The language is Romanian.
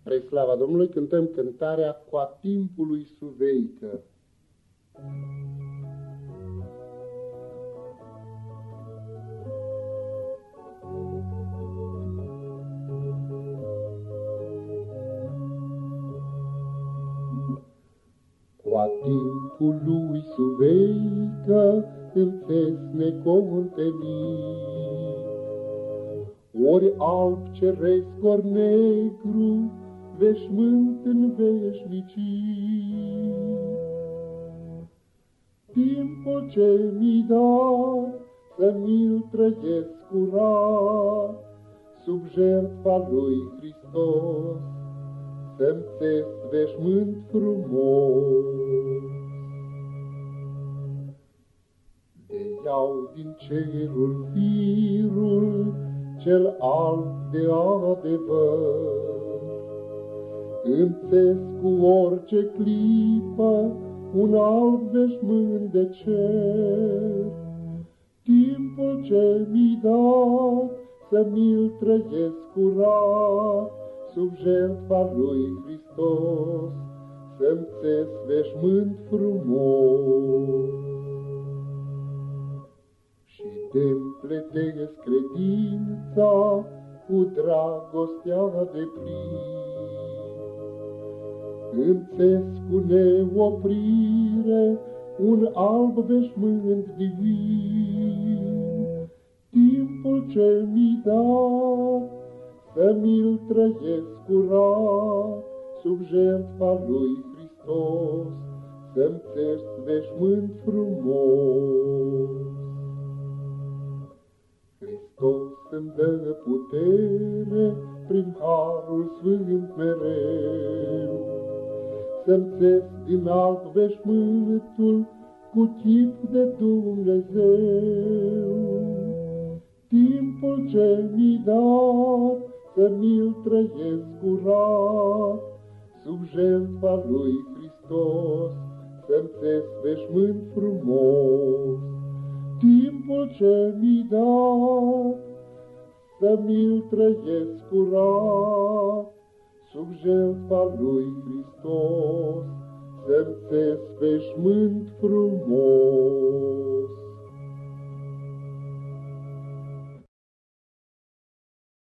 Spre slava Domnului cântăm cântarea Cu a timpului suveică. Cu a timpului suveică în fesne contenit, ori alb ceresc, ori negru, veșmânt în veșnicii. Timpul ce mi da să mi-l trăiesc curat, sub jertfa lui Hristos, să-mi țes veșmânt frumos. De iau din cerul firul, cel alb de adevăr. Înțes cu orice clipă un alb veșmânt de cer. Timpul ce mi dat să mi-l trăiesc curat, sub jertfa lui Hristos, să-mi țes veșmânt frumos te-mi pletesc credința cu dragostea de plin. Înțesc cu neoprire un alb veșmânt divin. Timpul ce mi da să mi-l trăiesc curat, sub jertfa lui Hristos, să-mi veșmânt frumos. Hristos îmi dă putere prin Harul Sfânt mereu, Să-mi din alt veșmântul cu chip de Dumnezeu. Timpul ce mi dat să mi-l trăiesc curat, Sub jertfa lui Hristos să-mi veșmânt frumos timpul ce mi da, să mi-l trăiesc curat, sub jertfa lui Hristos, să-mi veșmânt frumos.